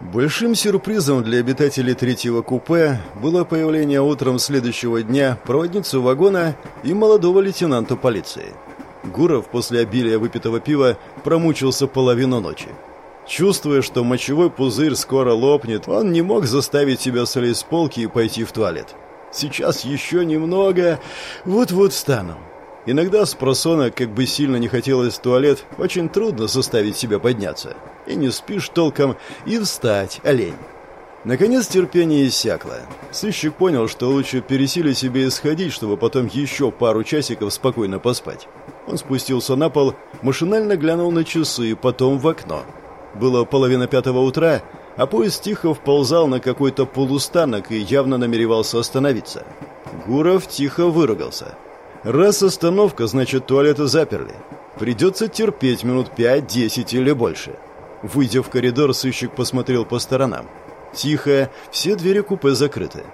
Большим сюрпризом для обитателей третьего купе было появление утром следующего дня проводницы вагона и молодого лейтенанта полиции. Гуров после обилия выпитого пива промучился половину ночи. Чувствуя, что мочевой пузырь скоро лопнет, он не мог заставить себя слезть с полки и пойти в туалет. Сейчас еще немного, вот-вот встану. Иногда с просона, как бы сильно не хотелось в туалет, очень трудно заставить себя подняться. И не спишь толком, и встать, олень. Наконец терпение иссякло. Сыщик понял, что лучше пересилить себе и сходить, чтобы потом еще пару часиков спокойно поспать. Он спустился на пол, машинально глянул на часы, потом в окно. Было половина пятого утра, а поезд тихо вползал на какой-то полустанок и явно намеревался остановиться. Гуров тихо выругался – Раз остановка, значит туалеты заперли. Придется терпеть минут пять-десять или больше. Выйдя в коридор, сыщик посмотрел по сторонам. Тихо, все двери купе закрыты.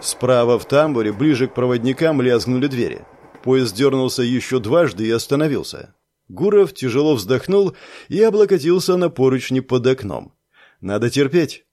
Справа в тамбуре, ближе к проводникам, лязгнули двери. Поезд дернулся еще дважды и остановился. Гуров тяжело вздохнул и облокотился на поручни под окном. «Надо терпеть».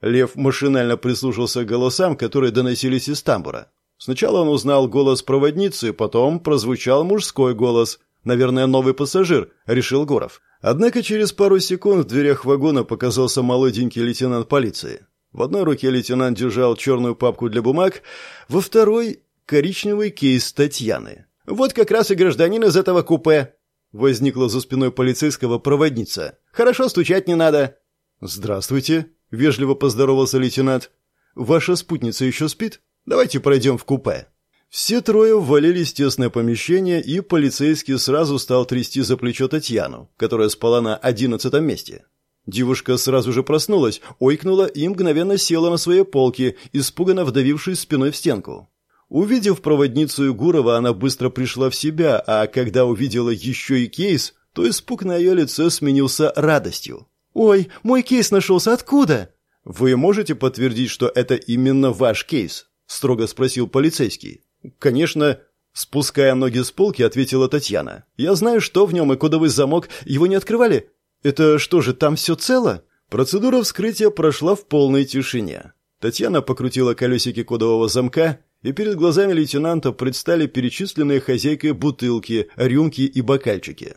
Лев машинально прислушался к голосам, которые доносились из тамбура. Сначала он узнал голос проводницы, потом прозвучал мужской голос. Наверное, новый пассажир, решил Горов. Однако через пару секунд в дверях вагона показался молоденький лейтенант полиции. В одной руке лейтенант держал черную папку для бумаг, во второй — коричневый кейс Татьяны. «Вот как раз и гражданин из этого купе!» Возникла за спиной полицейского проводница. «Хорошо, стучать не надо!» «Здравствуйте!» — вежливо поздоровался лейтенант. «Ваша спутница еще спит?» Давайте пройдем в купе». Все трое ввалились в тесное помещение, и полицейский сразу стал трясти за плечо Татьяну, которая спала на одиннадцатом месте. Девушка сразу же проснулась, ойкнула и мгновенно села на своей полке, испуганно вдавившись спиной в стенку. Увидев проводницу Егурова, она быстро пришла в себя, а когда увидела еще и кейс, то испуг на ее лице сменился радостью. «Ой, мой кейс нашелся, откуда?» «Вы можете подтвердить, что это именно ваш кейс?» Строго спросил полицейский. Конечно, спуская ноги с полки, ответила Татьяна. Я знаю, что в нем и кодовый замок. Его не открывали? Это что же, там все цело? Процедура вскрытия прошла в полной тишине. Татьяна покрутила колесики кодового замка, и перед глазами лейтенанта предстали перечисленные хозяйкой бутылки, рюмки и бокальчики.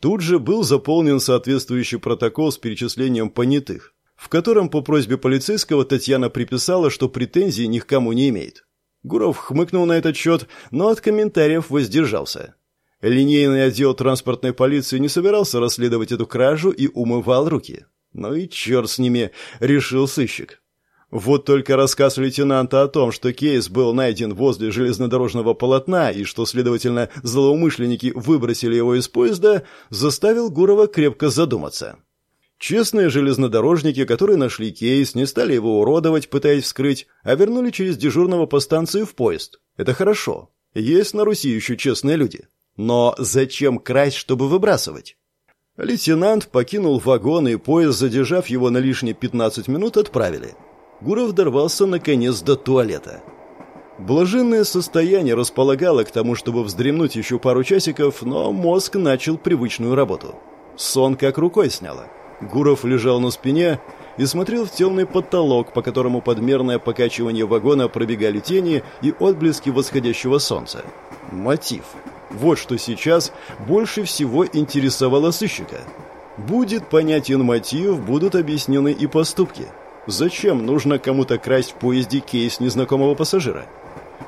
Тут же был заполнен соответствующий протокол с перечислением понятых в котором по просьбе полицейского Татьяна приписала, что претензий ни к кому не имеет. Гуров хмыкнул на этот счет, но от комментариев воздержался. Линейный отдел транспортной полиции не собирался расследовать эту кражу и умывал руки. Ну и черт с ними, решил сыщик. Вот только рассказ лейтенанта о том, что кейс был найден возле железнодорожного полотна и что, следовательно, злоумышленники выбросили его из поезда, заставил Гурова крепко задуматься. Честные железнодорожники, которые нашли кейс, не стали его уродовать, пытаясь вскрыть, а вернули через дежурного по станции в поезд. Это хорошо. Есть на Руси еще честные люди. Но зачем красть, чтобы выбрасывать? Лейтенант покинул вагон, и поезд, задержав его на лишние 15 минут, отправили. Гуров дорвался, наконец, до туалета. Блаженное состояние располагало к тому, чтобы вздремнуть еще пару часиков, но мозг начал привычную работу. Сон как рукой сняло. Гуров лежал на спине и смотрел в темный потолок, по которому подмерное покачивание вагона пробегали тени и отблески восходящего солнца. Мотив. Вот что сейчас больше всего интересовало сыщика. Будет понятен мотив, будут объяснены и поступки. Зачем нужно кому-то красть в поезде кейс незнакомого пассажира?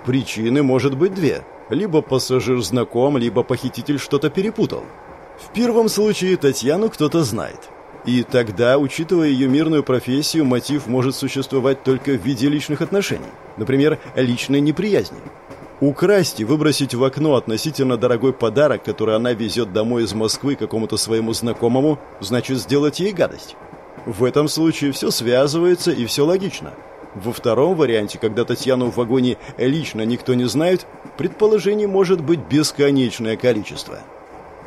Причины может быть две. Либо пассажир знаком, либо похититель что-то перепутал. В первом случае Татьяну кто-то знает. И тогда, учитывая ее мирную профессию, мотив может существовать только в виде личных отношений. Например, личной неприязни. Украсть и выбросить в окно относительно дорогой подарок, который она везет домой из Москвы какому-то своему знакомому, значит сделать ей гадость. В этом случае все связывается и все логично. Во втором варианте, когда Татьяну в вагоне лично никто не знает, предположений может быть бесконечное количество.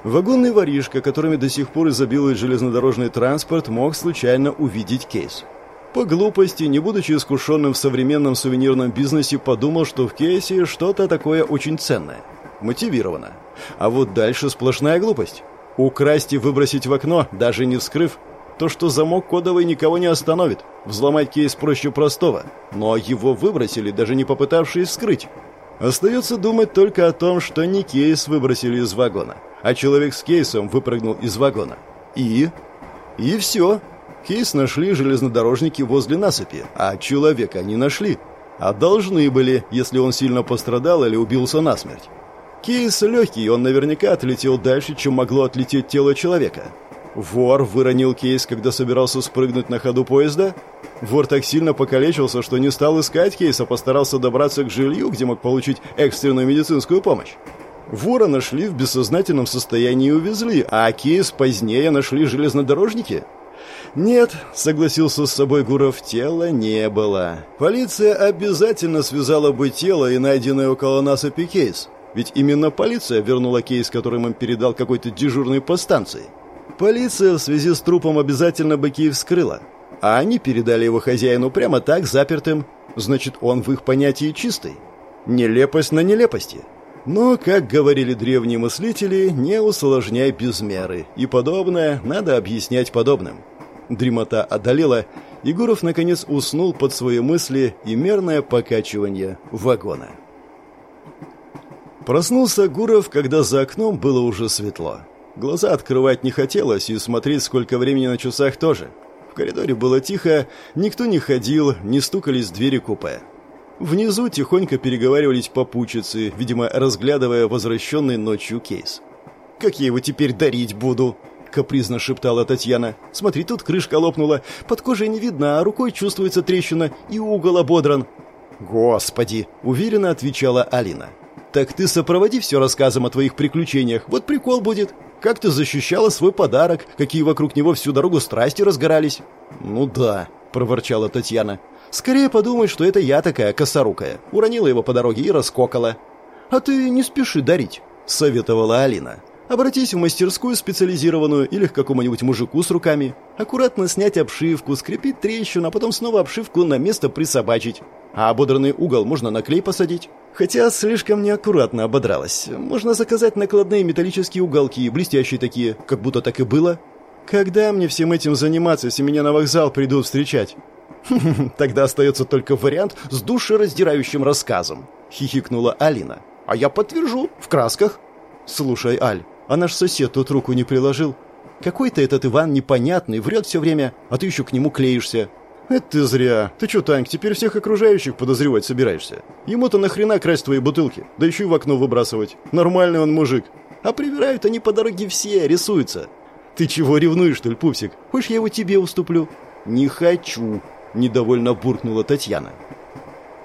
Вагонный воришка, которыми до сих пор изобилует железнодорожный транспорт, мог случайно увидеть кейс. По глупости, не будучи искушенным в современном сувенирном бизнесе, подумал, что в кейсе что-то такое очень ценное. Мотивировано. А вот дальше сплошная глупость. Украсть и выбросить в окно, даже не вскрыв. То, что замок кодовый никого не остановит. Взломать кейс проще простого, но его выбросили, даже не попытавшись вскрыть. Остается думать только о том, что не кейс выбросили из вагона, а человек с кейсом выпрыгнул из вагона. И... И все. Кейс нашли железнодорожники возле насыпи, а человека не нашли. А должны были, если он сильно пострадал или убился насмерть. Кейс легкий, он наверняка отлетел дальше, чем могло отлететь тело человека. Вор выронил кейс, когда собирался спрыгнуть на ходу поезда? Вор так сильно покалечился, что не стал искать кейс, а постарался добраться к жилью, где мог получить экстренную медицинскую помощь. Вора нашли в бессознательном состоянии и увезли, а кейс позднее нашли железнодорожники? «Нет», — согласился с собой Гуров, — «тела не было. Полиция обязательно связала бы тело и найденное около насыпи кейс. Ведь именно полиция вернула кейс, которым им передал какой-то дежурный по станции. Полиция в связи с трупом обязательно бы кейс вскрыла. А они передали его хозяину прямо так, запертым. Значит, он в их понятии чистый. Нелепость на нелепости. Но, как говорили древние мыслители, не усложняй без меры. И подобное надо объяснять подобным. Дремота одолела, Егоров наконец уснул под свои мысли и мерное покачивание вагона. Проснулся Гуров, когда за окном было уже светло. Глаза открывать не хотелось и смотреть, сколько времени на часах тоже. В коридоре было тихо, никто не ходил, не стукались в двери купе. Внизу тихонько переговаривались попутчицы, видимо, разглядывая возвращенный ночью кейс. «Как я его теперь дарить буду?» — капризно шептала Татьяна. «Смотри, тут крышка лопнула, под кожей не видно, а рукой чувствуется трещина, и угол ободран». «Господи!» — уверенно отвечала Алина. «Так ты сопроводи все рассказом о твоих приключениях, вот прикол будет. Как ты защищала свой подарок, какие вокруг него всю дорогу страсти разгорались». «Ну да», — проворчала Татьяна. Скорее подумай, что это я такая косорукая. Уронила его по дороге и раскокала. А ты не спеши дарить, советовала Алина. Обратись в мастерскую специализированную или к какому-нибудь мужику с руками. Аккуратно снять обшивку, скрепить трещину, а потом снова обшивку на место присобачить. А ободранный угол можно на клей посадить. Хотя слишком неаккуратно ободралась. Можно заказать накладные металлические уголки, блестящие такие, как будто так и было. Когда мне всем этим заниматься, если меня на вокзал придут встречать? Тогда остается только вариант с душераздирающим рассказом», — хихикнула Алина. «А я подтвержу, в красках». «Слушай, Аль, а наш сосед тут руку не приложил? Какой-то этот Иван непонятный, врет все время, а ты еще к нему клеишься». «Это ты зря. Ты что, Таньк, теперь всех окружающих подозревать собираешься? Ему-то нахрена красть твои бутылки, да еще и в окно выбрасывать. Нормальный он мужик. А привирают они по дороге все, рисуются. Ты чего ревнуешь, что ли, пупсик? Хочешь, я его тебе уступлю?» «Не хочу», — недовольно буркнула Татьяна.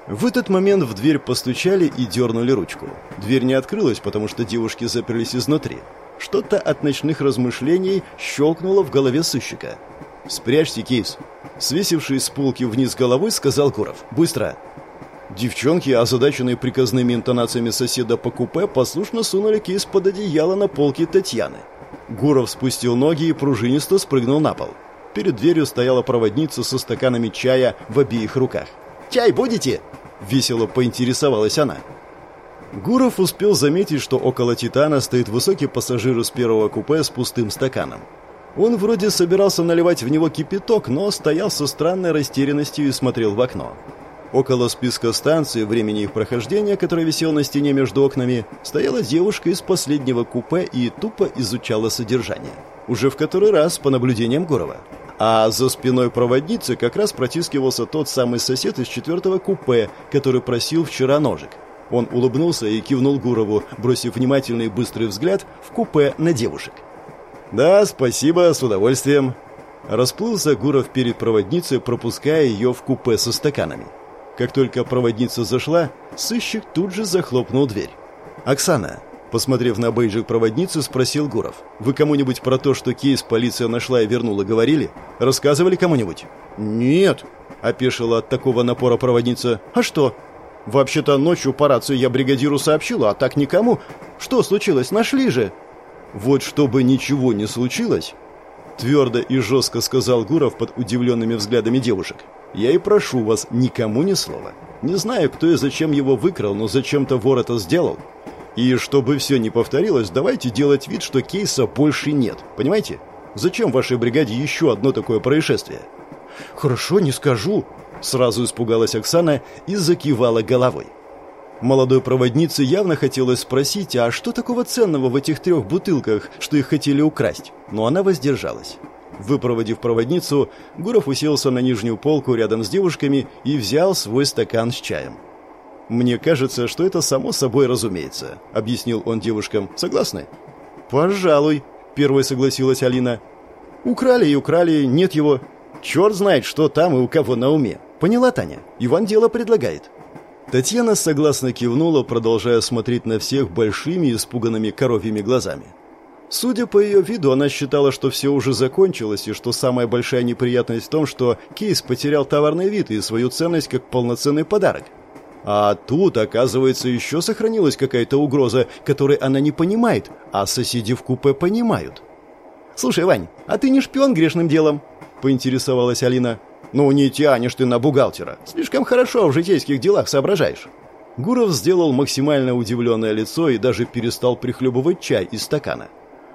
В этот момент в дверь постучали и дернули ручку. Дверь не открылась, потому что девушки заперлись изнутри. Что-то от ночных размышлений щелкнуло в голове сыщика. «Спрячьте кейс!» Свесивший с полки вниз головой, сказал Куров. «Быстро!» Девчонки, озадаченные приказными интонациями соседа по купе, послушно сунули кейс под одеяло на полке Татьяны. Гуров спустил ноги и пружинисто спрыгнул на пол. Перед дверью стояла проводница со стаканами чая в обеих руках. «Чай будете?» – весело поинтересовалась она. Гуров успел заметить, что около «Титана» стоит высокий пассажир из первого купе с пустым стаканом. Он вроде собирался наливать в него кипяток, но стоял со странной растерянностью и смотрел в окно. Около списка станций, времени их прохождения, который висел на стене между окнами, стояла девушка из последнего купе и тупо изучала содержание. Уже в который раз по наблюдениям Гурова. А за спиной проводницы как раз протискивался тот самый сосед из четвертого купе, который просил вчера ножик. Он улыбнулся и кивнул Гурову, бросив внимательный быстрый взгляд в купе на девушек. «Да, спасибо, с удовольствием». Расплылся Гуров перед проводницей, пропуская ее в купе со стаканами. Как только проводница зашла, сыщик тут же захлопнул дверь. «Оксана, Посмотрев на бейджик проводницы, спросил Гуров. «Вы кому-нибудь про то, что кейс полиция нашла и вернула, говорили? Рассказывали кому-нибудь?» «Нет», — опешила от такого напора проводница. «А что?» «Вообще-то ночью по рации я бригадиру сообщила, а так никому. Что случилось? Нашли же!» «Вот чтобы ничего не случилось», — твердо и жестко сказал Гуров под удивленными взглядами девушек. «Я и прошу вас, никому ни слова. Не знаю, кто и зачем его выкрал, но зачем-то вор это сделал. И чтобы все не повторилось, давайте делать вид, что кейса больше нет. Понимаете? Зачем вашей бригаде еще одно такое происшествие? «Хорошо, не скажу», — сразу испугалась Оксана и закивала головой. Молодой проводнице явно хотелось спросить, а что такого ценного в этих трех бутылках, что их хотели украсть, но она воздержалась. Выпроводив проводницу, Гуров уселся на нижнюю полку рядом с девушками и взял свой стакан с чаем. «Мне кажется, что это само собой разумеется», — объяснил он девушкам. «Согласны?» «Пожалуй», — первой согласилась Алина. «Украли и украли, нет его. Черт знает, что там и у кого на уме. Поняла, Таня? Иван дело предлагает». Татьяна согласно кивнула, продолжая смотреть на всех большими испуганными коровьими глазами. Судя по ее виду, она считала, что все уже закончилось, и что самая большая неприятность в том, что кейс потерял товарный вид и свою ценность как полноценный подарок. А тут, оказывается, еще сохранилась какая-то угроза, которой она не понимает, а соседи в купе понимают. «Слушай, Вань, а ты не шпион грешным делом?» – поинтересовалась Алина. «Ну, не тянешь ты на бухгалтера. Слишком хорошо в житейских делах соображаешь». Гуров сделал максимально удивленное лицо и даже перестал прихлебывать чай из стакана.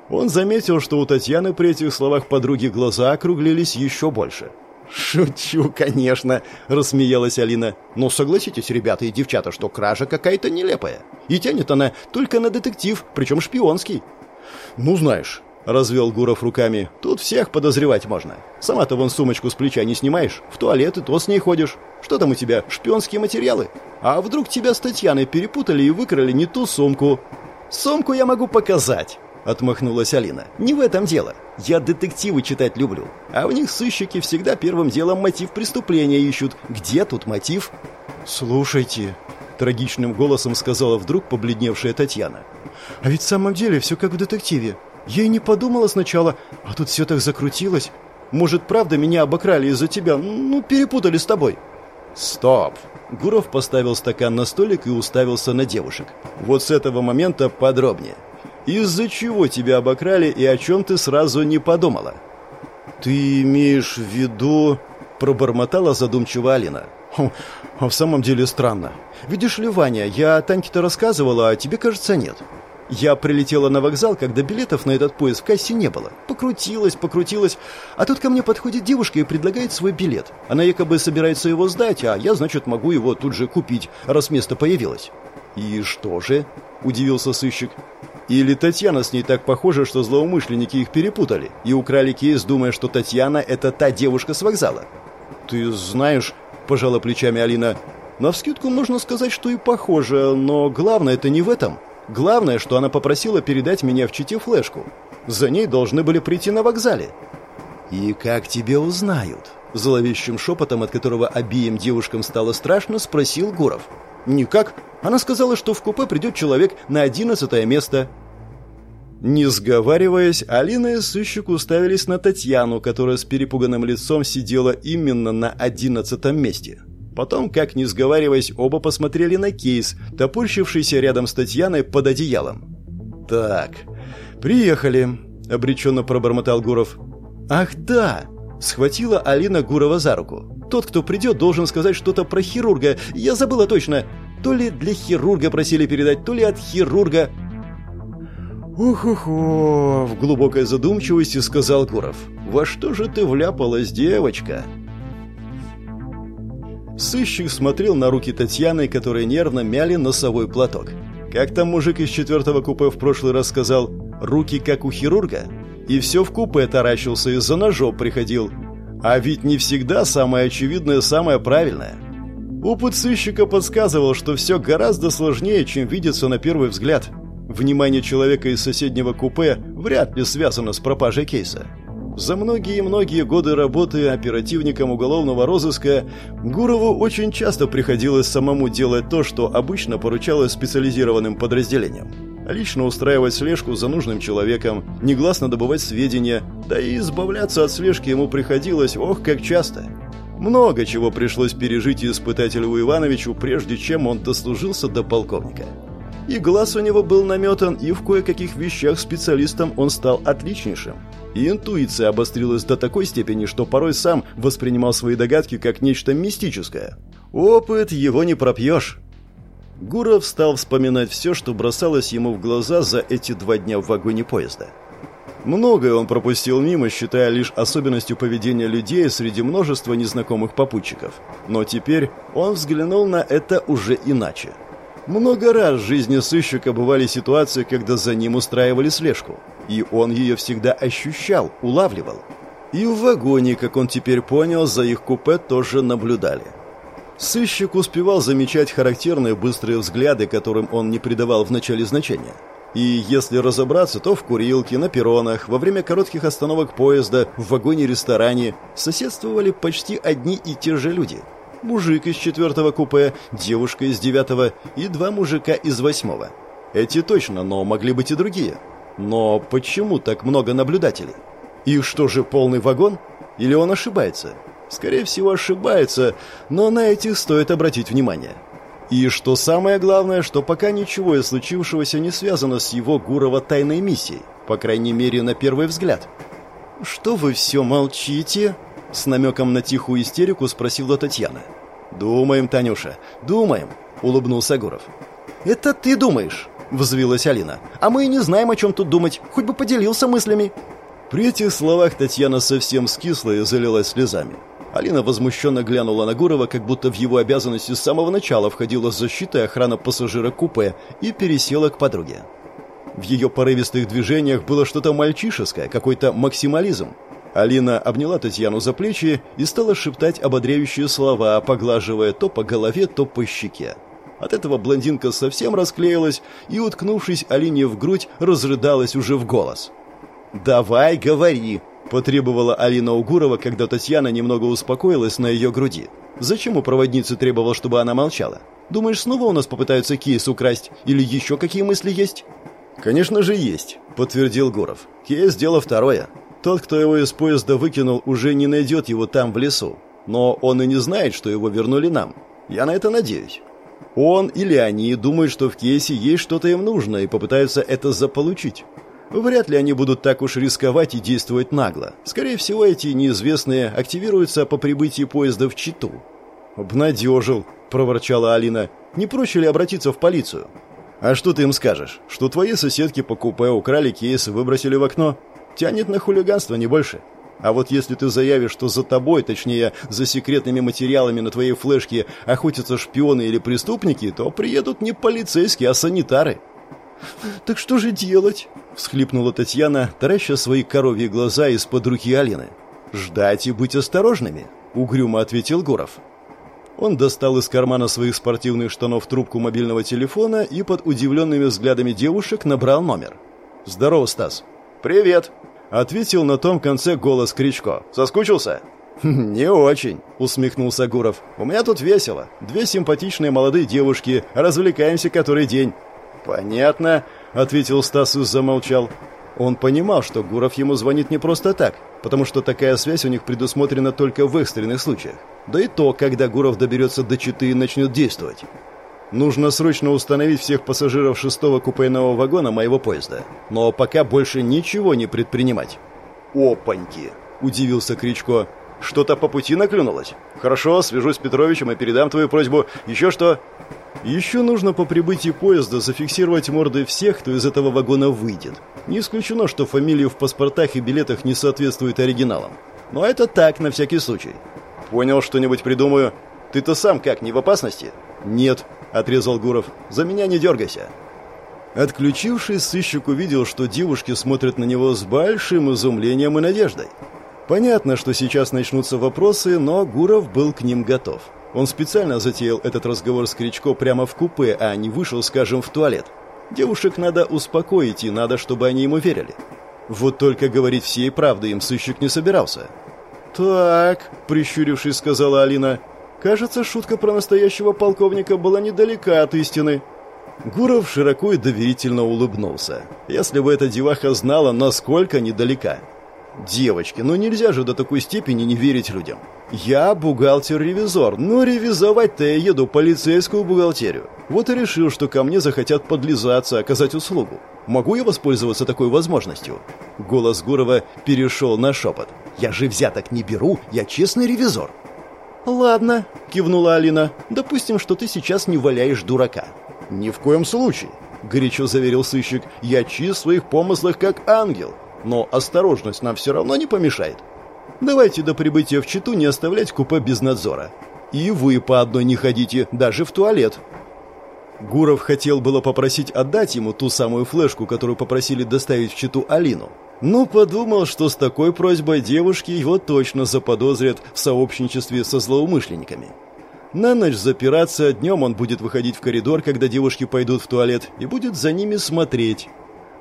Он заметил, что у Татьяны при этих словах подруги глаза округлились еще больше. «Шучу, конечно», — рассмеялась Алина. «Но согласитесь, ребята и девчата, что кража какая-то нелепая. И тянет она только на детектив, причем шпионский». «Ну, знаешь», — развел Гуров руками, — «тут всех подозревать можно. Сама-то вон сумочку с плеча не снимаешь, в туалет и то с ней ходишь. Что там у тебя, шпионские материалы? А вдруг тебя с Татьяной перепутали и выкрали не ту сумку?» «Сумку я могу показать», — отмахнулась Алина. «Не в этом дело. Я детективы читать люблю. А в них сыщики всегда первым делом мотив преступления ищут. Где тут мотив?» «Слушайте», — трагичным голосом сказала вдруг побледневшая Татьяна. «А ведь в самом деле все как в детективе. Я и не подумала сначала, а тут все так закрутилось. Может, правда меня обокрали из-за тебя? Ну, перепутали с тобой». «Стоп!» Гуров поставил стакан на столик и уставился на девушек. «Вот с этого момента подробнее. Из-за чего тебя обокрали и о чем ты сразу не подумала?» «Ты имеешь в виду...» — пробормотала задумчиво Алина. Хм, «А в самом деле странно. Видишь ли, Ваня, я Таньке-то рассказывала, а тебе, кажется, нет. Я прилетела на вокзал, когда билетов на этот поезд в кассе не было. Покрутилась, покрутилась. А тут ко мне подходит девушка и предлагает свой билет. Она якобы собирается его сдать, а я, значит, могу его тут же купить, раз место появилось». «И что же?» – удивился сыщик. Или Татьяна с ней так похожа, что злоумышленники их перепутали и украли кейс, думая, что Татьяна – это та девушка с вокзала. «Ты знаешь», – пожала плечами Алина, – «навскидку можно сказать, что и похоже, но главное это не в этом. Главное, что она попросила передать меня в Чите флешку. За ней должны были прийти на вокзале». «И как тебе узнают?» – зловещим шепотом, от которого обеим девушкам стало страшно, спросил Гуров. «Никак. Она сказала, что в купе придет человек на одиннадцатое место». Не сговариваясь, Алина и сыщик уставились на Татьяну, которая с перепуганным лицом сидела именно на одиннадцатом месте. Потом, как не сговариваясь, оба посмотрели на кейс, топорщившийся рядом с Татьяной под одеялом. «Так, приехали», — обреченно пробормотал Гуров. «Ах, да!» — схватила Алина Гурова за руку. «Тот, кто придет, должен сказать что-то про хирурга. Я забыла точно. То ли для хирурга просили передать, то ли от хирурга. «Ух-уху!» — в глубокой задумчивости сказал Гуров. «Во что же ты вляпалась, девочка?» Сыщик смотрел на руки Татьяны, которые нервно мяли носовой платок. Как там мужик из четвертого купе в прошлый раз сказал «руки как у хирурга»? И все в купе таращился и за ножом приходил. А ведь не всегда самое очевидное самое правильное. Опыт сыщика подсказывал, что все гораздо сложнее, чем видится на первый взгляд. Внимание человека из соседнего купе вряд ли связано с пропажей кейса. За многие-многие годы работы оперативником уголовного розыска Гурову очень часто приходилось самому делать то, что обычно поручалось специализированным подразделениям. Лично устраивать слежку за нужным человеком, негласно добывать сведения, да и избавляться от слежки ему приходилось, ох, как часто – много чего пришлось пережить и испытателю Ивановичу, прежде чем он дослужился до полковника. И глаз у него был наметан, и в кое-каких вещах специалистом он стал отличнейшим. И интуиция обострилась до такой степени, что порой сам воспринимал свои догадки как нечто мистическое. Опыт его не пропьешь. Гуров стал вспоминать все, что бросалось ему в глаза за эти два дня в вагоне поезда. Многое он пропустил мимо, считая лишь особенностью поведения людей среди множества незнакомых попутчиков. Но теперь он взглянул на это уже иначе. Много раз в жизни сыщика бывали ситуации, когда за ним устраивали слежку. И он ее всегда ощущал, улавливал. И в вагоне, как он теперь понял, за их купе тоже наблюдали. Сыщик успевал замечать характерные быстрые взгляды, которым он не придавал вначале значения. И если разобраться, то в курилке, на перронах, во время коротких остановок поезда, в вагоне-ресторане соседствовали почти одни и те же люди. Мужик из четвертого купе, девушка из девятого и два мужика из восьмого. Эти точно, но могли быть и другие. Но почему так много наблюдателей? И что же, полный вагон? Или он ошибается? Скорее всего, ошибается, но на этих стоит обратить внимание. И что самое главное, что пока ничего из случившегося не связано с его Гурова тайной миссией, по крайней мере, на первый взгляд. «Что вы все молчите?» С намеком на тихую истерику спросила Татьяна. «Думаем, Танюша, думаем», — улыбнулся Гуров. «Это ты думаешь?» — взвилась Алина. «А мы и не знаем, о чем тут думать. Хоть бы поделился мыслями». При этих словах Татьяна совсем скисла и залилась слезами. Алина возмущенно глянула на Гурова, как будто в его обязанности с самого начала входила защита и охрана пассажира купе, и пересела к подруге. В ее порывистых движениях было что-то мальчишеское, какой-то максимализм. Алина обняла Татьяну за плечи и стала шептать ободряющие слова, поглаживая то по голове, то по щеке. От этого блондинка совсем расклеилась и, уткнувшись Алине в грудь, разрыдалась уже в голос. «Давай, говори!» Потребовала Алина Угурова, когда Татьяна немного успокоилась на ее груди. Зачем у проводницы требовал, чтобы она молчала? Думаешь, снова у нас попытаются кейс украсть? Или еще какие мысли есть? Конечно же есть, подтвердил Гуров. Кейс – дело второе. Тот, кто его из поезда выкинул, уже не найдет его там, в лесу. Но он и не знает, что его вернули нам. Я на это надеюсь. Он или они думают, что в кейсе есть что-то им нужно и попытаются это заполучить. Вряд ли они будут так уж рисковать и действовать нагло. Скорее всего, эти неизвестные активируются по прибытии поезда в Читу. «Обнадежил», — проворчала Алина. «Не проще ли обратиться в полицию?» «А что ты им скажешь? Что твои соседки по купе украли кейс и выбросили в окно? Тянет на хулиганство, не больше. А вот если ты заявишь, что за тобой, точнее, за секретными материалами на твоей флешке охотятся шпионы или преступники, то приедут не полицейские, а санитары». «Так что же делать?» — всхлипнула Татьяна, тараща свои коровьи глаза из-под руки Алины. «Ждать и быть осторожными», — угрюмо ответил Гуров. Он достал из кармана своих спортивных штанов трубку мобильного телефона и под удивленными взглядами девушек набрал номер. «Здорово, Стас». «Привет», — ответил на том конце голос Кричко. «Соскучился?» «Не очень», — усмехнулся Гуров. «У меня тут весело. Две симпатичные молодые девушки. Развлекаемся который день. «Понятно», — ответил Стас и замолчал. Он понимал, что Гуров ему звонит не просто так, потому что такая связь у них предусмотрена только в экстренных случаях. Да и то, когда Гуров доберется до Читы и начнет действовать. Нужно срочно установить всех пассажиров шестого купейного вагона моего поезда. Но пока больше ничего не предпринимать. «Опаньки!» – удивился Кричко. «Что-то по пути наклюнулось? Хорошо, свяжусь с Петровичем и передам твою просьбу. Еще что?» Еще нужно по прибытии поезда зафиксировать морды всех, кто из этого вагона выйдет. Не исключено, что фамилии в паспортах и билетах не соответствуют оригиналам. Но это так, на всякий случай. Понял, что-нибудь придумаю. Ты-то сам как, не в опасности? Нет, отрезал Гуров. За меня не дергайся. Отключившись, сыщик увидел, что девушки смотрят на него с большим изумлением и надеждой. Понятно, что сейчас начнутся вопросы, но Гуров был к ним готов. Он специально затеял этот разговор с Кричко прямо в купе, а не вышел, скажем, в туалет. Девушек надо успокоить, и надо, чтобы они ему верили. Вот только говорить всей правды им сыщик не собирался. «Так», — прищурившись, сказала Алина, — «кажется, шутка про настоящего полковника была недалека от истины». Гуров широко и доверительно улыбнулся. Если бы эта деваха знала, насколько недалека. Девочки, ну нельзя же до такой степени не верить людям. Я бухгалтер-ревизор, но ревизовать-то я еду полицейскую бухгалтерию. Вот и решил, что ко мне захотят подлизаться, оказать услугу. Могу я воспользоваться такой возможностью? Голос Гурова перешел на шепот. Я же взяток не беру, я честный ревизор. Ладно, кивнула Алина. Допустим, что ты сейчас не валяешь дурака. Ни в коем случае, горячо заверил сыщик. Я чист в своих помыслах как ангел. Но осторожность нам все равно не помешает. Давайте до прибытия в Читу не оставлять купе без надзора. И вы по одной не ходите, даже в туалет. Гуров хотел было попросить отдать ему ту самую флешку, которую попросили доставить в Читу Алину. Но подумал, что с такой просьбой девушки его точно заподозрят в сообщничестве со злоумышленниками. На ночь запираться, днем он будет выходить в коридор, когда девушки пойдут в туалет, и будет за ними смотреть.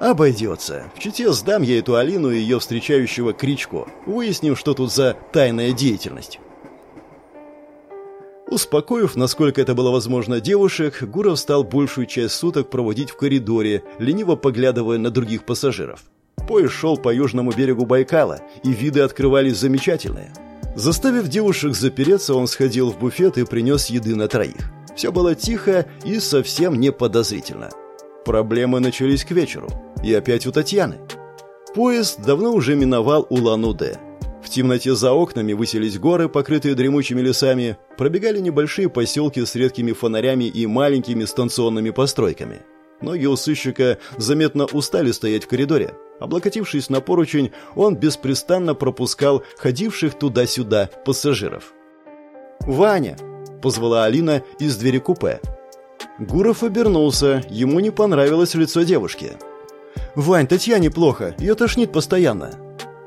Обойдется. В Чите сдам я эту Алину и ее встречающего Кричко. Выясним, что тут за тайная деятельность. Успокоив, насколько это было возможно, девушек, Гуров стал большую часть суток проводить в коридоре, лениво поглядывая на других пассажиров. Поезд шел по южному берегу Байкала, и виды открывались замечательные. Заставив девушек запереться, он сходил в буфет и принес еды на троих. Все было тихо и совсем не подозрительно. Проблемы начались к вечеру. И опять у Татьяны. Поезд давно уже миновал Улан-Удэ. В темноте за окнами высились горы, покрытые дремучими лесами, пробегали небольшие поселки с редкими фонарями и маленькими станционными постройками. Ноги у сыщика заметно устали стоять в коридоре. Облокотившись на поручень, он беспрестанно пропускал ходивших туда-сюда пассажиров. «Ваня!» – позвала Алина из двери купе. Гуров обернулся, ему не понравилось лицо девушки. «Вань, Татьяне плохо, ее тошнит постоянно».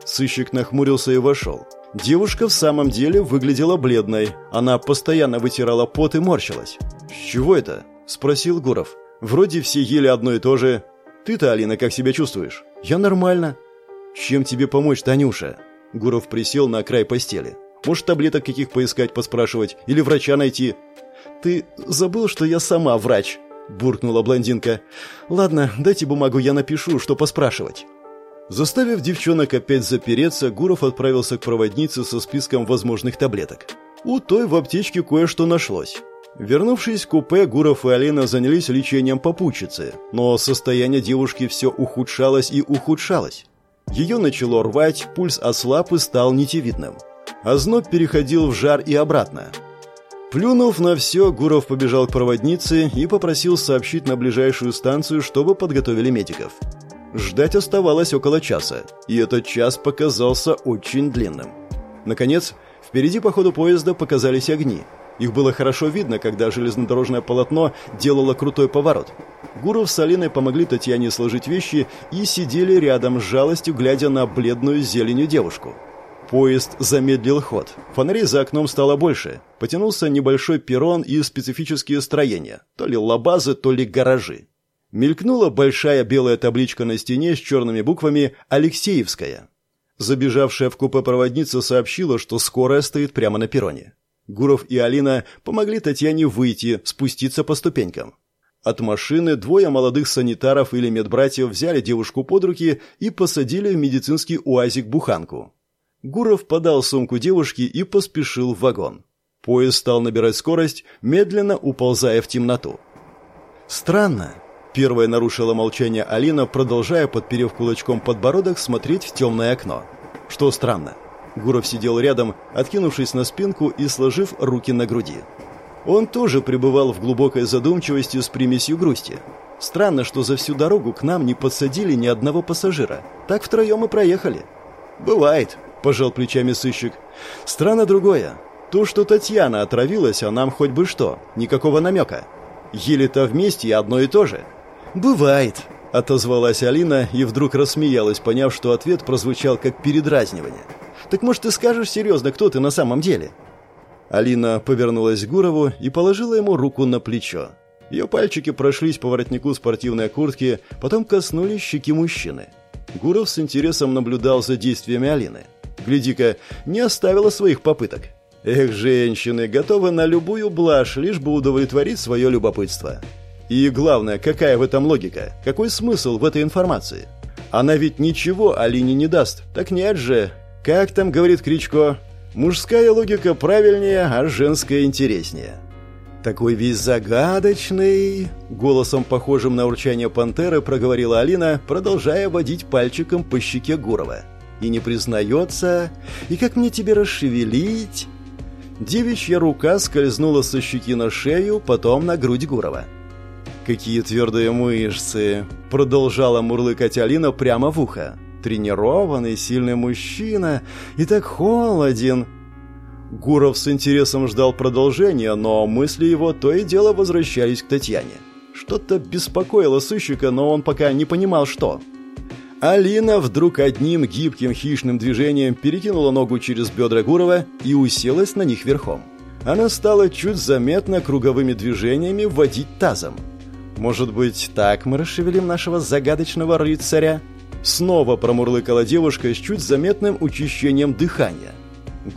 Сыщик нахмурился и вошел. Девушка в самом деле выглядела бледной. Она постоянно вытирала пот и морщилась. «С чего это?» – спросил Гуров. «Вроде все ели одно и то же. Ты-то, Алина, как себя чувствуешь?» «Я нормально». «Чем тебе помочь, Танюша?» Гуров присел на край постели. «Может, таблеток каких поискать, поспрашивать? Или врача найти?» «Ты забыл, что я сама врач?» Буркнула блондинка. «Ладно, дайте бумагу, я напишу, что поспрашивать». Заставив девчонок опять запереться, Гуров отправился к проводнице со списком возможных таблеток. У той в аптечке кое-что нашлось. Вернувшись в купе, Гуров и Алина занялись лечением попутчицы, но состояние девушки все ухудшалось и ухудшалось. Ее начало рвать, пульс ослаб и стал нитевидным. Озноб переходил в жар и обратно. Плюнув на все, Гуров побежал к проводнице и попросил сообщить на ближайшую станцию, чтобы подготовили медиков. Ждать оставалось около часа, и этот час показался очень длинным. Наконец, впереди по ходу поезда показались огни – их было хорошо видно, когда железнодорожное полотно делало крутой поворот. Гуров с Алиной помогли Татьяне сложить вещи и сидели рядом с жалостью, глядя на бледную зеленью девушку. Поезд замедлил ход. Фонарей за окном стало больше. Потянулся небольшой перрон и специфические строения. То ли лабазы, то ли гаражи. Мелькнула большая белая табличка на стене с черными буквами «Алексеевская». Забежавшая в купе проводница сообщила, что скорая стоит прямо на перроне. Гуров и Алина помогли Татьяне выйти, спуститься по ступенькам. От машины двое молодых санитаров или медбратьев взяли девушку под руки и посадили в медицинский уазик-буханку. Гуров подал сумку девушке и поспешил в вагон. Поезд стал набирать скорость, медленно уползая в темноту. «Странно», — первая нарушила молчание Алина, продолжая, подперев кулачком подбородок, смотреть в темное окно. «Что странно?» Гуров сидел рядом, откинувшись на спинку и сложив руки на груди. Он тоже пребывал в глубокой задумчивости с примесью грусти. Странно, что за всю дорогу к нам не подсадили ни одного пассажира. Так втроем и проехали. «Бывает», – пожал плечами сыщик. «Странно другое. То, что Татьяна отравилась, а нам хоть бы что, никакого намека. Ели-то вместе одно и то же». «Бывает», – отозвалась Алина и вдруг рассмеялась, поняв, что ответ прозвучал как передразнивание. Так может, ты скажешь серьезно, кто ты на самом деле?» Алина повернулась к Гурову и положила ему руку на плечо. Ее пальчики прошлись по воротнику спортивной куртки, потом коснулись щеки мужчины. Гуров с интересом наблюдал за действиями Алины. Гляди-ка, не оставила своих попыток. Эх, женщины, готовы на любую блажь, лишь бы удовлетворить свое любопытство. И главное, какая в этом логика? Какой смысл в этой информации? Она ведь ничего Алине не даст. Так нет же, как там говорит Кричко, мужская логика правильнее, а женская интереснее. Такой весь загадочный, голосом похожим на урчание пантеры проговорила Алина, продолжая водить пальчиком по щеке Гурова. И не признается, и как мне тебе расшевелить? Девичья рука скользнула со щеки на шею, потом на грудь Гурова. «Какие твердые мышцы!» — продолжала мурлыкать Алина прямо в ухо. тренированный, сильный мужчина и так холоден. Гуров с интересом ждал продолжения, но мысли его то и дело возвращались к Татьяне. Что-то беспокоило сыщика, но он пока не понимал, что. Алина вдруг одним гибким хищным движением перекинула ногу через бедра Гурова и уселась на них верхом. Она стала чуть заметно круговыми движениями водить тазом. «Может быть, так мы расшевелим нашего загадочного рыцаря?» Снова промурлыкала девушка с чуть заметным учащением дыхания.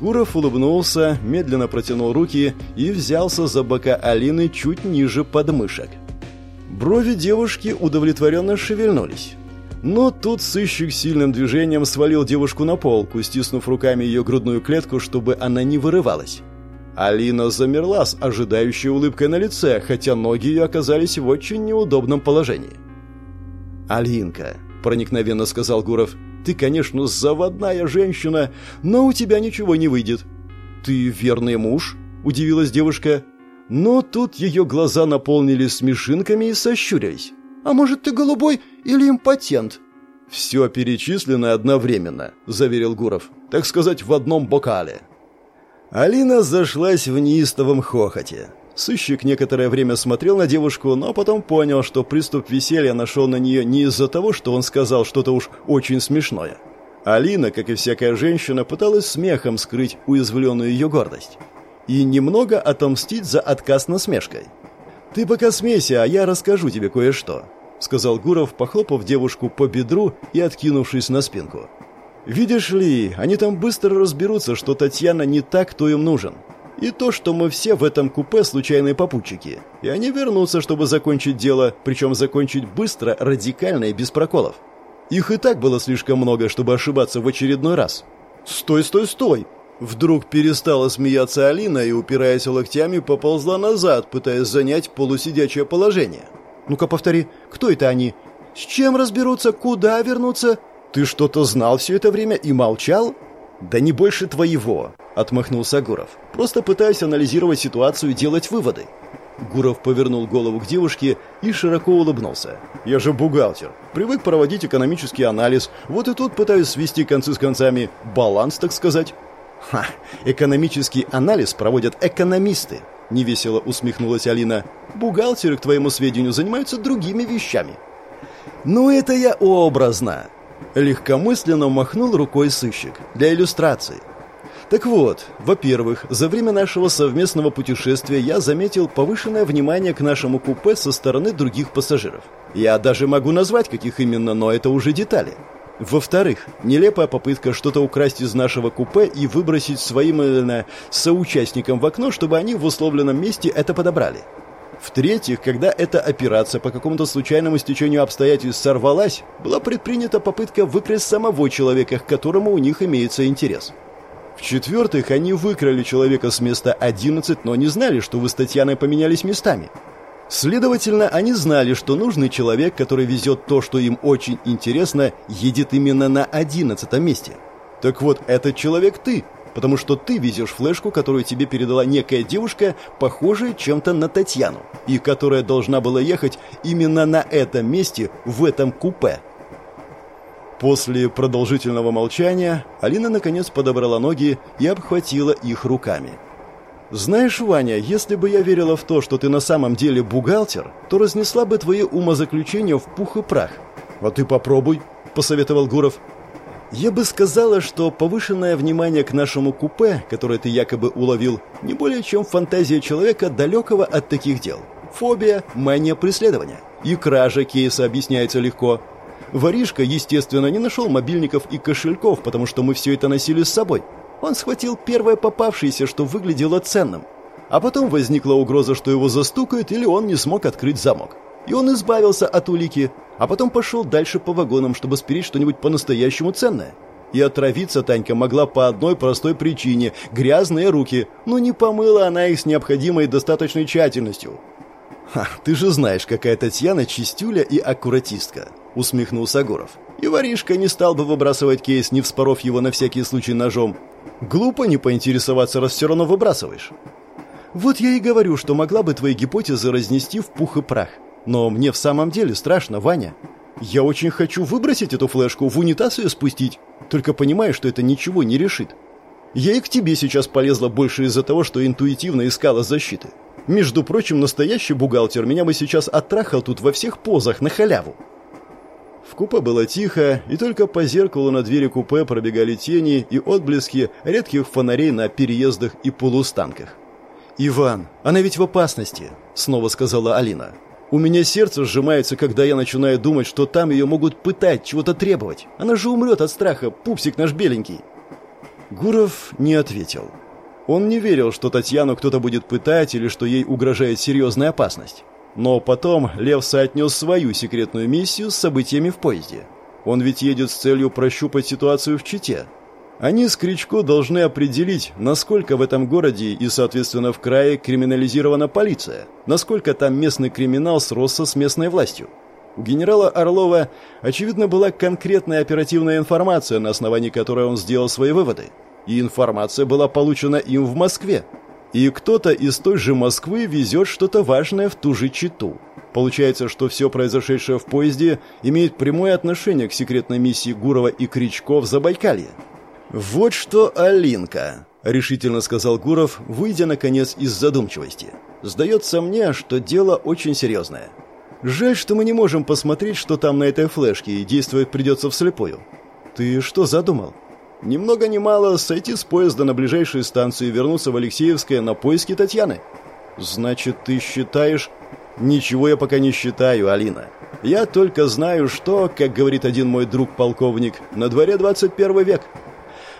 Гуров улыбнулся, медленно протянул руки и взялся за бока Алины чуть ниже подмышек. Брови девушки удовлетворенно шевельнулись. Но тут сыщик сильным движением свалил девушку на полку, стиснув руками ее грудную клетку, чтобы она не вырывалась. Алина замерла с ожидающей улыбкой на лице, хотя ноги ее оказались в очень неудобном положении. «Алинка», — проникновенно сказал Гуров, — «ты, конечно, заводная женщина, но у тебя ничего не выйдет». «Ты верный муж?» — удивилась девушка. Но тут ее глаза наполнились смешинками и сощурились. «А может, ты голубой или импотент?» «Все перечислено одновременно», — заверил Гуров. «Так сказать, в одном бокале». Алина зашлась в неистовом хохоте. Сыщик некоторое время смотрел на девушку, но потом понял, что приступ веселья нашел на нее не из-за того, что он сказал что-то уж очень смешное. Алина, как и всякая женщина, пыталась смехом скрыть уязвленную ее гордость. И немного отомстить за отказ насмешкой. «Ты пока смейся, а я расскажу тебе кое-что», — сказал Гуров, похлопав девушку по бедру и откинувшись на спинку. «Видишь ли, они там быстро разберутся, что Татьяна не так, кто им нужен. И то, что мы все в этом купе случайные попутчики. И они вернутся, чтобы закончить дело, причем закончить быстро, радикально и без проколов. Их и так было слишком много, чтобы ошибаться в очередной раз. «Стой, стой, стой!» Вдруг перестала смеяться Алина и, упираясь локтями, поползла назад, пытаясь занять полусидячее положение. «Ну-ка повтори, кто это они? С чем разберутся? Куда вернутся? Ты что-то знал все это время и молчал?» «Да не больше твоего», — отмахнулся Гуров. «Просто пытаюсь анализировать ситуацию и делать выводы». Гуров повернул голову к девушке и широко улыбнулся. «Я же бухгалтер. Привык проводить экономический анализ. Вот и тут пытаюсь свести концы с концами. Баланс, так сказать». «Ха! Экономический анализ проводят экономисты», — невесело усмехнулась Алина. «Бухгалтеры, к твоему сведению, занимаются другими вещами». «Ну, это я образно», — легкомысленно махнул рукой сыщик. «Для иллюстрации». Так вот, во-первых, за время нашего совместного путешествия я заметил повышенное внимание к нашему купе со стороны других пассажиров. Я даже могу назвать, каких именно, но это уже детали. Во-вторых, нелепая попытка что-то украсть из нашего купе и выбросить своим э, соучастникам в окно, чтобы они в условленном месте это подобрали. В-третьих, когда эта операция по какому-то случайному стечению обстоятельств сорвалась, была предпринята попытка выкрасть самого человека, к которому у них имеется интерес. В-четвертых, они выкрали человека с места 11, но не знали, что вы с Татьяной поменялись местами. Следовательно, они знали, что нужный человек, который везет то, что им очень интересно, едет именно на одиннадцатом месте. Так вот, этот человек ты, потому что ты везешь флешку, которую тебе передала некая девушка, похожая чем-то на Татьяну, и которая должна была ехать именно на этом месте, в этом купе. После продолжительного молчания Алина наконец подобрала ноги и обхватила их руками. «Знаешь, Ваня, если бы я верила в то, что ты на самом деле бухгалтер, то разнесла бы твои умозаключения в пух и прах. А ты попробуй», — посоветовал Гуров. «Я бы сказала, что повышенное внимание к нашему купе, которое ты якобы уловил, не более чем фантазия человека, далекого от таких дел. Фобия, мания преследования. И кража кейса объясняется легко. Воришка, естественно, не нашел мобильников и кошельков, потому что мы все это носили с собой. Он схватил первое попавшееся, что выглядело ценным. А потом возникла угроза, что его застукают или он не смог открыть замок. И он избавился от улики, а потом пошел дальше по вагонам, чтобы спереть что-нибудь по-настоящему ценное. И отравиться Танька могла по одной простой причине – грязные руки, но не помыла она их с необходимой достаточной тщательностью. «Ха, ты же знаешь, какая Татьяна чистюля и аккуратистка», – усмехнулся Гуров. «И воришка не стал бы выбрасывать кейс, не вспоров его на всякий случай ножом. Глупо не поинтересоваться, раз все равно выбрасываешь. Вот я и говорю, что могла бы твои гипотезы разнести в пух и прах. Но мне в самом деле страшно, Ваня. Я очень хочу выбросить эту флешку, в унитаз ее спустить, только понимаю, что это ничего не решит. Я и к тебе сейчас полезла больше из-за того, что интуитивно искала защиты. Между прочим, настоящий бухгалтер меня бы сейчас оттрахал тут во всех позах на халяву. В купе было тихо, и только по зеркалу на двери купе пробегали тени и отблески редких фонарей на переездах и полустанках. «Иван, она ведь в опасности», — снова сказала Алина. «У меня сердце сжимается, когда я начинаю думать, что там ее могут пытать, чего-то требовать. Она же умрет от страха, пупсик наш беленький». Гуров не ответил. Он не верил, что Татьяну кто-то будет пытать или что ей угрожает серьезная опасность. Но потом Лев соотнес свою секретную миссию с событиями в поезде. Он ведь едет с целью прощупать ситуацию в Чите. Они с Кричко должны определить, насколько в этом городе и, соответственно, в крае криминализирована полиция, насколько там местный криминал сросся с местной властью. У генерала Орлова, очевидно, была конкретная оперативная информация, на основании которой он сделал свои выводы. И информация была получена им в Москве, и кто-то из той же Москвы везет что-то важное в ту же Читу. Получается, что все произошедшее в поезде имеет прямое отношение к секретной миссии Гурова и Кричко в Забайкалье. «Вот что, Алинка», — решительно сказал Гуров, выйдя, наконец, из задумчивости. «Сдается мне, что дело очень серьезное. Жаль, что мы не можем посмотреть, что там на этой флешке, и действовать придется вслепую. Ты что задумал?» Ни много ни мало сойти с поезда на ближайшую станцию и вернуться в Алексеевское на поиски Татьяны. Значит, ты считаешь... Ничего я пока не считаю, Алина. Я только знаю, что, как говорит один мой друг-полковник, на дворе 21 век.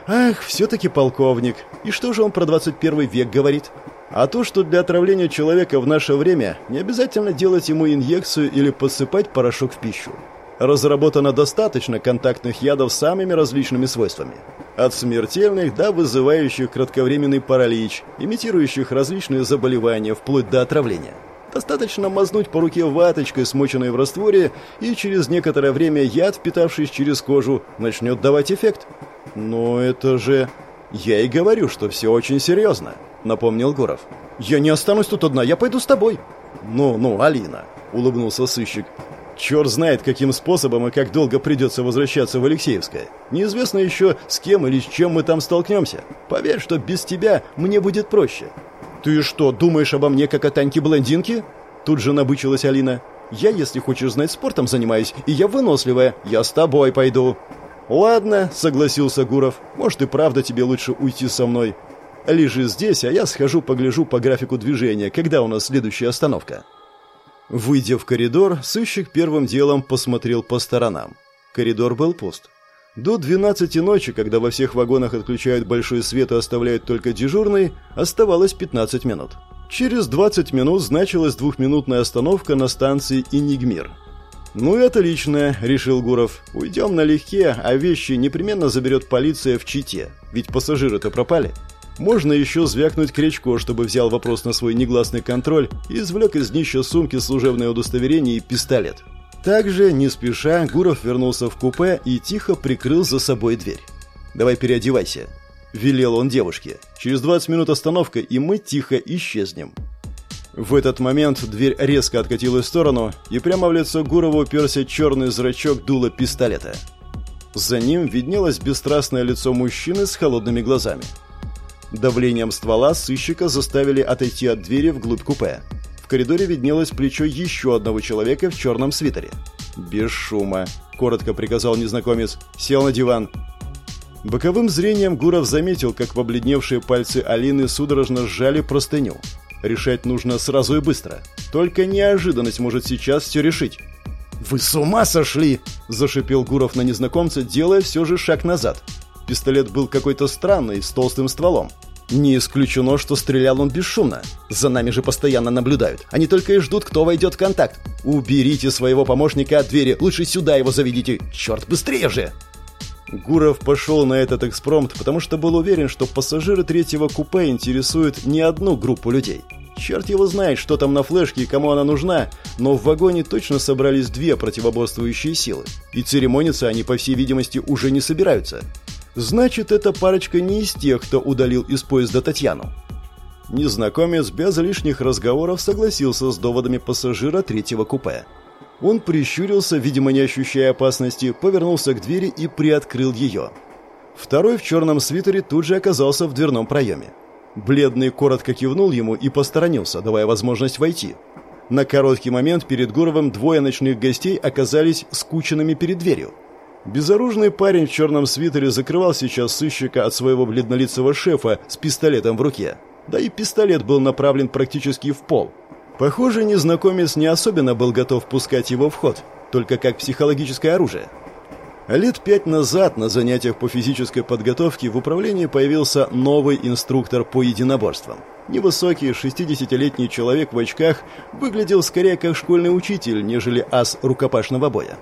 Ах, все-таки полковник. И что же он про 21 век говорит? А то, что для отравления человека в наше время не обязательно делать ему инъекцию или подсыпать порошок в пищу разработано достаточно контактных ядов с самыми различными свойствами. От смертельных до вызывающих кратковременный паралич, имитирующих различные заболевания, вплоть до отравления. Достаточно мазнуть по руке ваточкой, смоченной в растворе, и через некоторое время яд, впитавшись через кожу, начнет давать эффект. Но это же... Я и говорю, что все очень серьезно, напомнил Гуров. Я не останусь тут одна, я пойду с тобой. Ну, ну, Алина, улыбнулся сыщик. Черт знает, каким способом и как долго придется возвращаться в Алексеевское. Неизвестно еще, с кем или с чем мы там столкнемся. Поверь, что без тебя мне будет проще. Ты что, думаешь обо мне, как о Таньке-блондинке? Тут же набычилась Алина. Я, если хочешь знать, спортом занимаюсь, и я выносливая. Я с тобой пойду. Ладно, согласился Гуров. Может и правда тебе лучше уйти со мной. Лежи здесь, а я схожу погляжу по графику движения, когда у нас следующая остановка. Выйдя в коридор, сыщик первым делом посмотрел по сторонам. Коридор был пуст. До 12 ночи, когда во всех вагонах отключают большой свет и оставляют только дежурный, оставалось 15 минут. Через 20 минут значилась двухминутная остановка на станции Инигмир. «Ну и отлично», — решил Гуров. «Уйдем налегке, а вещи непременно заберет полиция в Чите, ведь пассажиры-то пропали». Можно еще звякнуть Кречко, чтобы взял вопрос на свой негласный контроль и извлек из днища сумки служебное удостоверение и пистолет. Также, не спеша, Гуров вернулся в купе и тихо прикрыл за собой дверь. «Давай переодевайся», — велел он девушке. «Через 20 минут остановка, и мы тихо исчезнем». В этот момент дверь резко откатилась в сторону, и прямо в лицо Гурову уперся черный зрачок дула пистолета. За ним виднелось бесстрастное лицо мужчины с холодными глазами. Давлением ствола сыщика заставили отойти от двери вглубь купе. В коридоре виднелось плечо еще одного человека в черном свитере. «Без шума», — коротко приказал незнакомец. «Сел на диван». Боковым зрением Гуров заметил, как побледневшие пальцы Алины судорожно сжали простыню. Решать нужно сразу и быстро. Только неожиданность может сейчас все решить. «Вы с ума сошли!» – зашипел Гуров на незнакомца, делая все же шаг назад. Пистолет был какой-то странный, с толстым стволом. Не исключено, что стрелял он бесшумно. За нами же постоянно наблюдают. Они только и ждут, кто войдет в контакт. Уберите своего помощника от двери. Лучше сюда его заведите. Черт, быстрее же! Гуров пошел на этот экспромт, потому что был уверен, что пассажиры третьего купе интересуют не одну группу людей. Черт его знает, что там на флешке и кому она нужна, но в вагоне точно собрались две противоборствующие силы. И церемониться они, по всей видимости, уже не собираются. Значит, эта парочка не из тех, кто удалил из поезда Татьяну. Незнакомец без лишних разговоров согласился с доводами пассажира третьего купе. Он прищурился, видимо, не ощущая опасности, повернулся к двери и приоткрыл ее. Второй в черном свитере тут же оказался в дверном проеме. Бледный коротко кивнул ему и посторонился, давая возможность войти. На короткий момент перед Гуровым двое ночных гостей оказались скученными перед дверью. Безоружный парень в черном свитере закрывал сейчас сыщика от своего бледнолицего шефа с пистолетом в руке. Да и пистолет был направлен практически в пол. Похоже, незнакомец не особенно был готов пускать его в ход, только как психологическое оружие. Лет пять назад на занятиях по физической подготовке в управлении появился новый инструктор по единоборствам. Невысокий, 60-летний человек в очках выглядел скорее как школьный учитель, нежели ас рукопашного боя.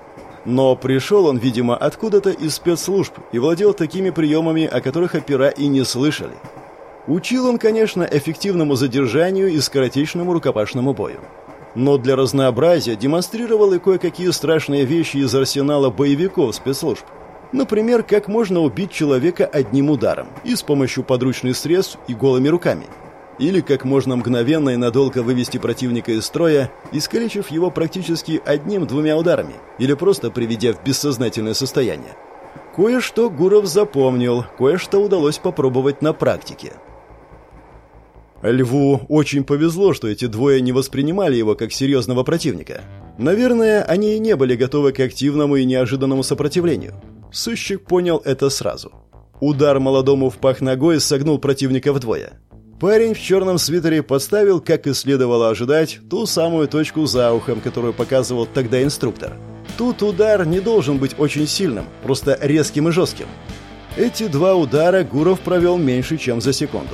Но пришел он, видимо, откуда-то из спецслужб и владел такими приемами, о которых опера и не слышали. Учил он, конечно, эффективному задержанию и скоротечному рукопашному бою. Но для разнообразия демонстрировал и кое-какие страшные вещи из арсенала боевиков спецслужб. Например, как можно убить человека одним ударом и с помощью подручных средств и голыми руками – или как можно мгновенно и надолго вывести противника из строя, искалечив его практически одним-двумя ударами, или просто приведя в бессознательное состояние. Кое-что Гуров запомнил, кое-что удалось попробовать на практике. Льву очень повезло, что эти двое не воспринимали его как серьезного противника. Наверное, они и не были готовы к активному и неожиданному сопротивлению. Сыщик понял это сразу. Удар молодому в пах ногой согнул противника вдвое. Парень в черном свитере подставил, как и следовало ожидать, ту самую точку за ухом, которую показывал тогда инструктор. Тут удар не должен быть очень сильным, просто резким и жестким. Эти два удара Гуров провел меньше, чем за секунду.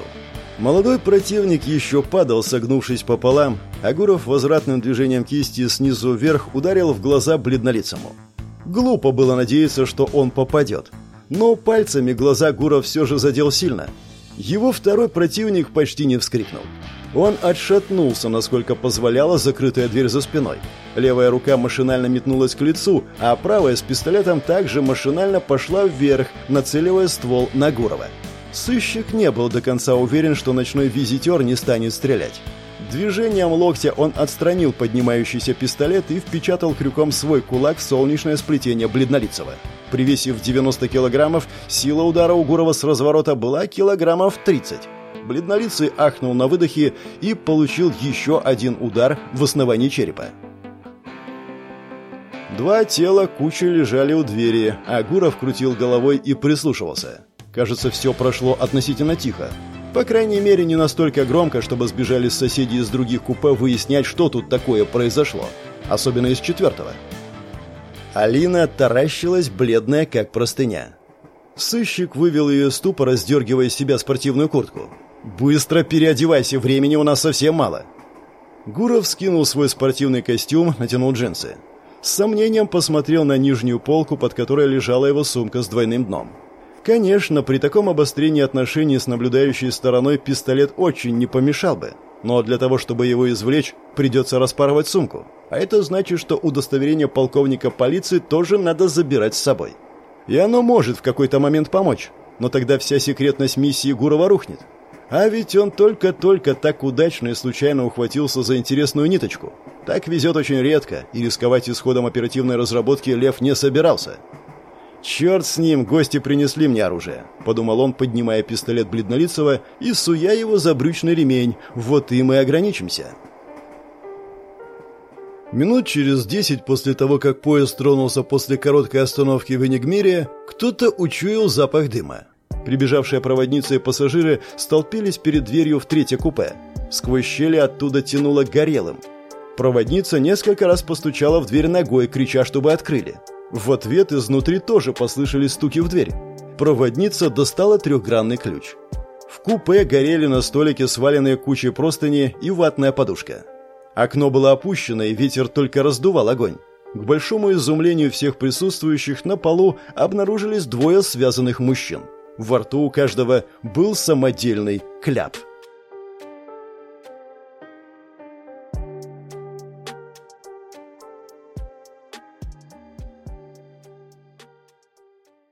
Молодой противник еще падал, согнувшись пополам, а Гуров возвратным движением кисти снизу вверх ударил в глаза бледнолицему. Глупо было надеяться, что он попадет. Но пальцами глаза Гуров все же задел сильно – его второй противник почти не вскрикнул. Он отшатнулся, насколько позволяла закрытая дверь за спиной. Левая рука машинально метнулась к лицу, а правая с пистолетом также машинально пошла вверх, нацеливая ствол на Гурова. Сыщик не был до конца уверен, что ночной визитер не станет стрелять. Движением локтя он отстранил поднимающийся пистолет и впечатал крюком свой кулак в солнечное сплетение бледнолицего. Привесив 90 килограммов, сила удара у Гурова с разворота была килограммов 30. Бледнолицый ахнул на выдохе и получил еще один удар в основании черепа. Два тела кучей лежали у двери, а Гуров крутил головой и прислушивался. Кажется, все прошло относительно тихо. По крайней мере, не настолько громко, чтобы сбежали соседи из других купе выяснять, что тут такое произошло. Особенно из четвертого. Алина таращилась, бледная, как простыня. Сыщик вывел ее из ступора, сдергивая с себя спортивную куртку. «Быстро переодевайся, времени у нас совсем мало». Гуров скинул свой спортивный костюм, натянул джинсы. С сомнением посмотрел на нижнюю полку, под которой лежала его сумка с двойным дном. Конечно, при таком обострении отношений с наблюдающей стороной пистолет очень не помешал бы. Но для того, чтобы его извлечь, придется распарывать сумку. А это значит, что удостоверение полковника полиции тоже надо забирать с собой. И оно может в какой-то момент помочь. Но тогда вся секретность миссии Гурова рухнет. А ведь он только-только так удачно и случайно ухватился за интересную ниточку. Так везет очень редко, и рисковать исходом оперативной разработки Лев не собирался. «Черт с ним, гости принесли мне оружие», — подумал он, поднимая пистолет Бледнолицего и суя его за брючный ремень. «Вот и ограничимся». Минут через десять после того, как поезд тронулся после короткой остановки в Энигмире, кто-то учуял запах дыма. Прибежавшие проводницы и пассажиры столпились перед дверью в третье купе. Сквозь щели оттуда тянуло горелым. Проводница несколько раз постучала в дверь ногой, крича, чтобы открыли. В ответ изнутри тоже послышались стуки в дверь. Проводница достала трехгранный ключ. В купе горели на столике сваленные кучи простыни и ватная подушка. Окно было опущено, и ветер только раздувал огонь. К большому изумлению всех присутствующих на полу обнаружились двое связанных мужчин. Во рту у каждого был самодельный кляп –